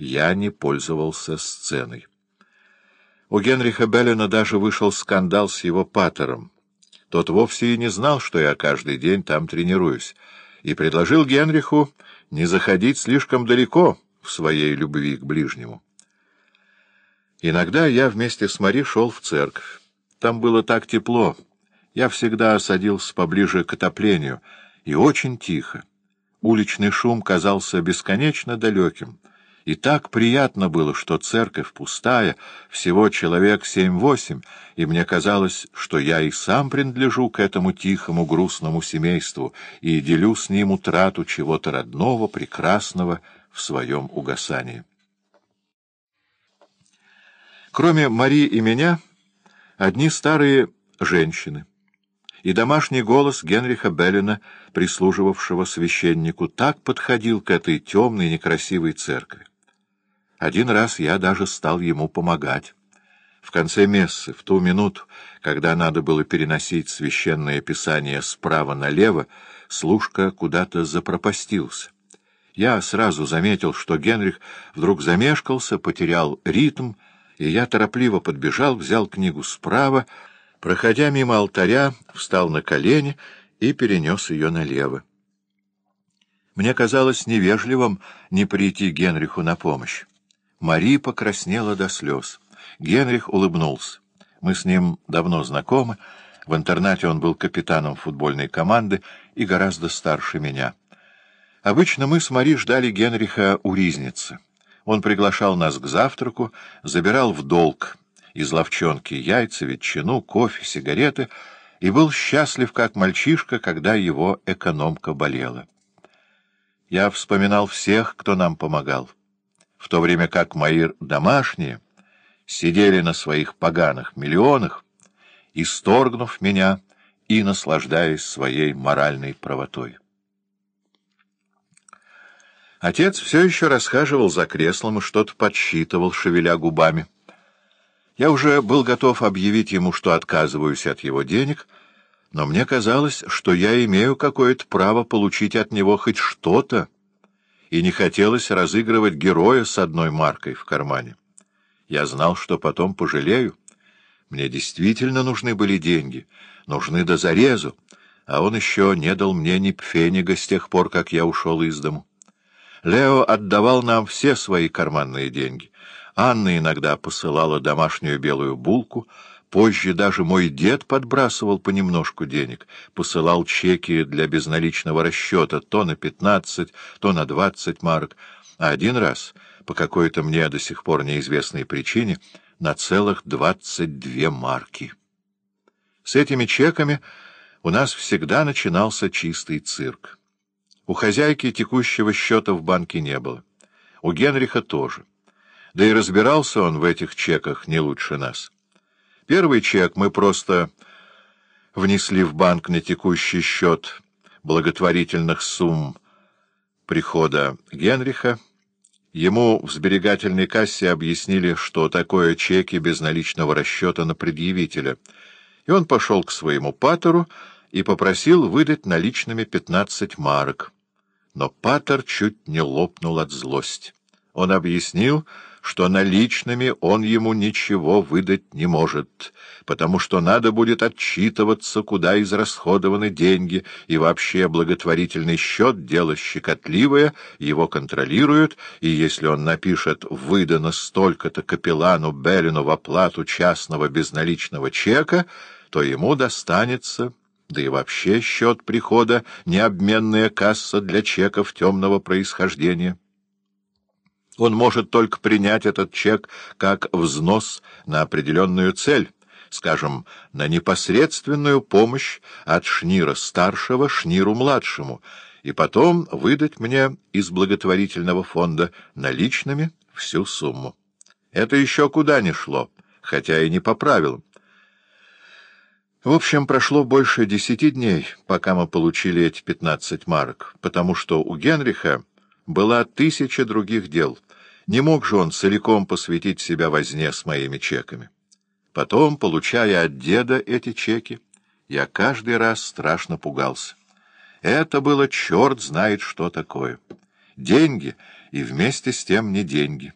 я не пользовался сценой. У Генриха Беллина даже вышел скандал с его патером. Тот вовсе и не знал, что я каждый день там тренируюсь, и предложил Генриху не заходить слишком далеко в своей любви к ближнему. Иногда я вместе с Мари шел в церковь. Там было так тепло. Я всегда садился поближе к отоплению, и очень тихо. Уличный шум казался бесконечно далеким. И так приятно было, что церковь пустая, всего человек семь-восемь, и мне казалось, что я и сам принадлежу к этому тихому, грустному семейству и делю с ним утрату чего-то родного, прекрасного в своем угасании. Кроме Мари и меня, одни старые женщины и домашний голос Генриха Беллина, прислуживавшего священнику, так подходил к этой темной некрасивой церкви. Один раз я даже стал ему помогать. В конце мессы, в ту минуту, когда надо было переносить священное писание справа налево, служка куда-то запропастился. Я сразу заметил, что Генрих вдруг замешкался, потерял ритм, и я торопливо подбежал, взял книгу справа, Проходя мимо алтаря, встал на колени и перенес ее налево. Мне казалось невежливым не прийти Генриху на помощь. Мари покраснела до слез. Генрих улыбнулся. Мы с ним давно знакомы. В интернате он был капитаном футбольной команды и гораздо старше меня. Обычно мы с Мари ждали Генриха у ризницы. Он приглашал нас к завтраку, забирал в долг из ловчонки яйца, ветчину, кофе, сигареты и был счастлив, как мальчишка, когда его экономка болела. Я вспоминал всех, кто нам помогал, в то время как мои домашние сидели на своих поганых миллионах, исторгнув меня и наслаждаясь своей моральной правотой. Отец все еще расхаживал за креслом и что-то подсчитывал, шевеля губами. Я уже был готов объявить ему, что отказываюсь от его денег, но мне казалось, что я имею какое-то право получить от него хоть что-то, и не хотелось разыгрывать героя с одной маркой в кармане. Я знал, что потом пожалею. Мне действительно нужны были деньги, нужны до зарезу, а он еще не дал мне ни пфенига с тех пор, как я ушел из дому. Лео отдавал нам все свои карманные деньги — Анна иногда посылала домашнюю белую булку, позже даже мой дед подбрасывал понемножку денег, посылал чеки для безналичного расчета то на пятнадцать, то на двадцать марок, а один раз, по какой-то мне до сих пор неизвестной причине, на целых двадцать две марки. С этими чеками у нас всегда начинался чистый цирк. У хозяйки текущего счета в банке не было. У Генриха тоже. Да и разбирался он в этих чеках не лучше нас. Первый чек мы просто внесли в банк на текущий счет благотворительных сумм прихода Генриха. Ему в сберегательной кассе объяснили, что такое чеки без наличного расчета на предъявителя, и он пошел к своему патеру и попросил выдать наличными пятнадцать марок. Но патер чуть не лопнул от злости. Он объяснил, что наличными он ему ничего выдать не может, потому что надо будет отчитываться, куда израсходованы деньги, и вообще благотворительный счет — дело щекотливое, его контролируют, и если он напишет «выдано столько-то капеллану Беллину в оплату частного безналичного чека», то ему достанется... Да и вообще счет прихода — необменная касса для чеков темного происхождения. Он может только принять этот чек как взнос на определенную цель, скажем, на непосредственную помощь от Шнира-старшего Шниру-младшему, и потом выдать мне из благотворительного фонда наличными всю сумму. Это еще куда ни шло, хотя и не по правилам. В общем, прошло больше десяти дней, пока мы получили эти пятнадцать марок, потому что у Генриха была тысяча других дел — не мог же он целиком посвятить себя возне с моими чеками. Потом, получая от деда эти чеки, я каждый раз страшно пугался. Это было черт знает что такое. Деньги, и вместе с тем не деньги.